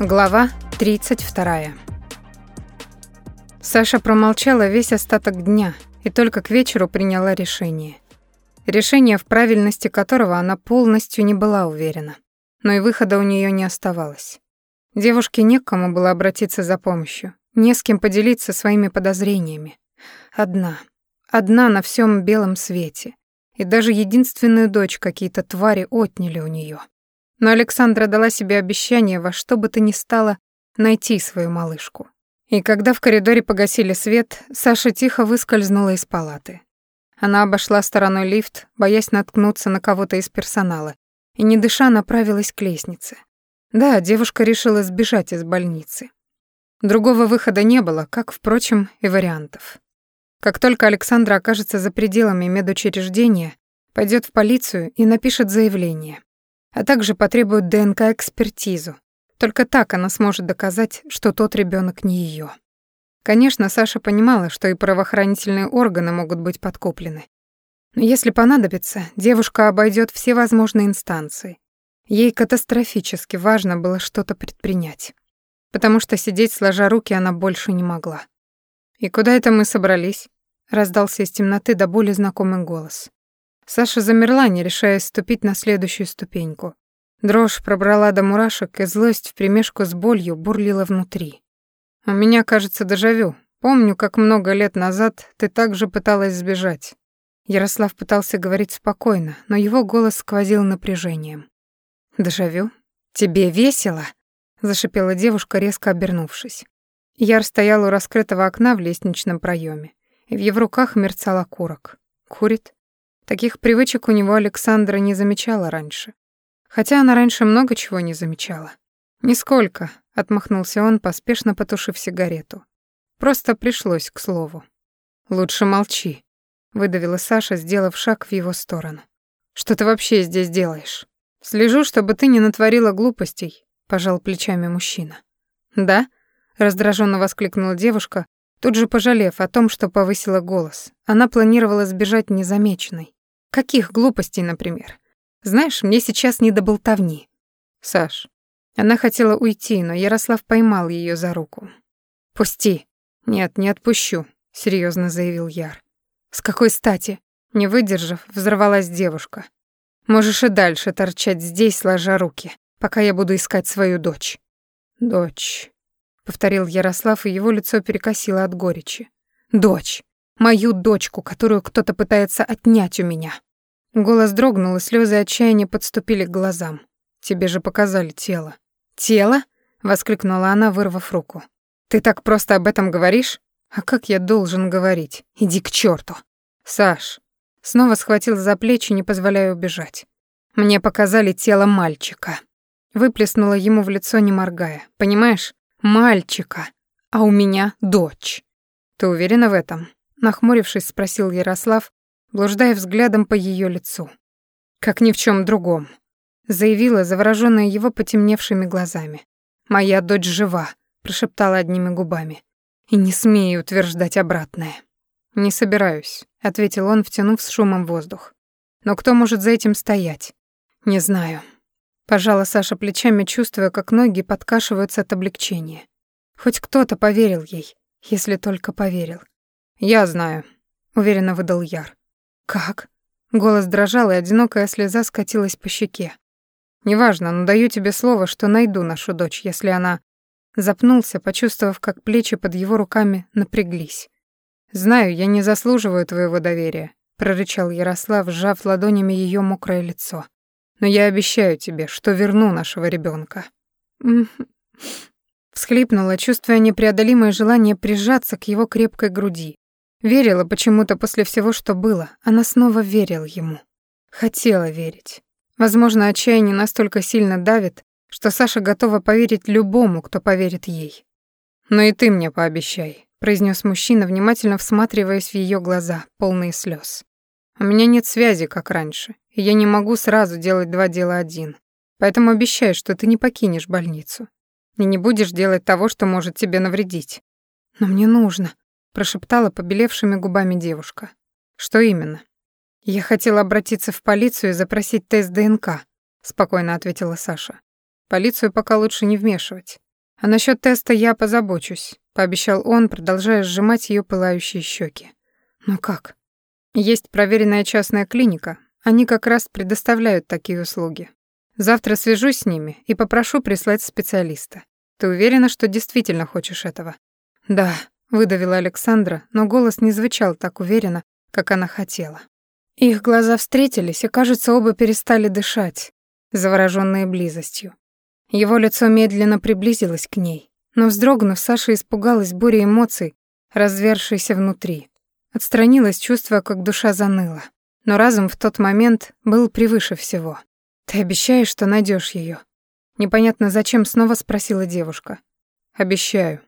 Глава 32. Саша промолчала весь остаток дня и только к вечеру приняла решение. Решение, в правильности которого она полностью не была уверена. Но и выхода у нее не оставалось. Девушке не к кому было обратиться за помощью, не с кем поделиться своими подозрениями. Одна. Одна на всем белом свете. И даже единственную дочь какие-то твари отняли у нее. Но Александра дала себе обещание во что бы то ни стало найти свою малышку. И когда в коридоре погасили свет, Саша тихо выскользнула из палаты. Она обошла стороной лифт, боясь наткнуться на кого-то из персонала, и, не дыша, направилась к лестнице. Да, девушка решила сбежать из больницы. Другого выхода не было, как, впрочем, и вариантов. Как только Александра окажется за пределами медучреждения, пойдет в полицию и напишет заявление а также потребует ДНК-экспертизу. Только так она сможет доказать, что тот ребенок не ее. Конечно, Саша понимала, что и правоохранительные органы могут быть подкуплены. Но если понадобится, девушка обойдет все возможные инстанции. Ей катастрофически важно было что-то предпринять. Потому что сидеть сложа руки она больше не могла. «И куда это мы собрались?» — раздался из темноты до боли знакомый голос. Саша замерла, не решаясь ступить на следующую ступеньку. Дрожь пробрала до мурашек, и злость вперемешку с болью бурлила внутри. «У меня, кажется, дежавю. Помню, как много лет назад ты также пыталась сбежать». Ярослав пытался говорить спокойно, но его голос сквозил напряжением. «Дежавю? Тебе весело?» — зашипела девушка, резко обернувшись. Яр стоял у раскрытого окна в лестничном проеме, в его руках мерцал окурок. Курит? Таких привычек у него Александра не замечала раньше. Хотя она раньше много чего не замечала. «Нисколько», — отмахнулся он, поспешно потушив сигарету. «Просто пришлось, к слову». «Лучше молчи», — выдавила Саша, сделав шаг в его сторону. «Что ты вообще здесь делаешь?» «Слежу, чтобы ты не натворила глупостей», — пожал плечами мужчина. «Да?» — раздраженно воскликнула девушка, тут же пожалев о том, что повысила голос. Она планировала сбежать незамеченной. Каких глупостей, например? Знаешь, мне сейчас не до болтовни. Саш. Она хотела уйти, но Ярослав поймал ее за руку. Пусти. Нет, не отпущу, серьезно заявил Яр. С какой стати? Не выдержав, взорвалась девушка. Можешь и дальше торчать здесь, сложа руки, пока я буду искать свою дочь. Дочь, повторил Ярослав, и его лицо перекосило от горечи. Дочь. Мою дочку, которую кто-то пытается отнять у меня. Голос дрогнул, и слезы отчаяния подступили к глазам. Тебе же показали тело. Тело? воскликнула она, вырвав руку. Ты так просто об этом говоришь? А как я должен говорить? Иди к черту. Саш снова схватил за плечи, не позволяя убежать. Мне показали тело мальчика. Выплеснула ему в лицо, не моргая. Понимаешь? Мальчика. А у меня дочь. Ты уверена в этом? Нахмурившись, спросил Ярослав, блуждая взглядом по ее лицу. Как ни в чем другом, заявила, завороженная его потемневшими глазами. Моя дочь жива, прошептала одними губами. И не смею утверждать обратное. Не собираюсь, ответил он, втянув с шумом воздух. Но кто может за этим стоять? Не знаю. Пожала Саша плечами, чувствуя, как ноги подкашиваются от облегчения. Хоть кто-то поверил ей, если только поверил. «Я знаю», — уверенно выдал Яр. «Как?» Голос дрожал, и одинокая слеза скатилась по щеке. «Неважно, но даю тебе слово, что найду нашу дочь, если она...» Запнулся, почувствовав, как плечи под его руками напряглись. «Знаю, я не заслуживаю твоего доверия», — прорычал Ярослав, сжав ладонями ее мокрое лицо. «Но я обещаю тебе, что верну нашего ребенка. Всхлипнула, чувствуя непреодолимое желание прижаться к его крепкой груди, Верила почему-то после всего, что было. Она снова верила ему. Хотела верить. Возможно, отчаяние настолько сильно давит, что Саша готова поверить любому, кто поверит ей. «Но и ты мне пообещай», — произнес мужчина, внимательно всматриваясь в ее глаза, полные слез. «У меня нет связи, как раньше, и я не могу сразу делать два дела один. Поэтому обещай, что ты не покинешь больницу и не будешь делать того, что может тебе навредить. Но мне нужно», прошептала побелевшими губами девушка. Что именно? Я хотела обратиться в полицию и запросить тест ДНК, спокойно ответила Саша. Полицию пока лучше не вмешивать. А насчет теста я позабочусь, пообещал он, продолжая сжимать ее пылающие щеки. Но как? Есть проверенная частная клиника, они как раз предоставляют такие услуги. Завтра свяжусь с ними и попрошу прислать специалиста. Ты уверена, что действительно хочешь этого? Да, выдавила Александра, но голос не звучал так уверенно, как она хотела. Их глаза встретились, и, кажется, оба перестали дышать, заворожённые близостью. Его лицо медленно приблизилось к ней, но, вздрогнув, Саша испугалась бури эмоций, развершейся внутри. Отстранилась, чувствуя, как душа заныла но разум в тот момент был превыше всего. «Ты обещаешь, что найдешь ее? Непонятно зачем снова спросила девушка. «Обещаю»,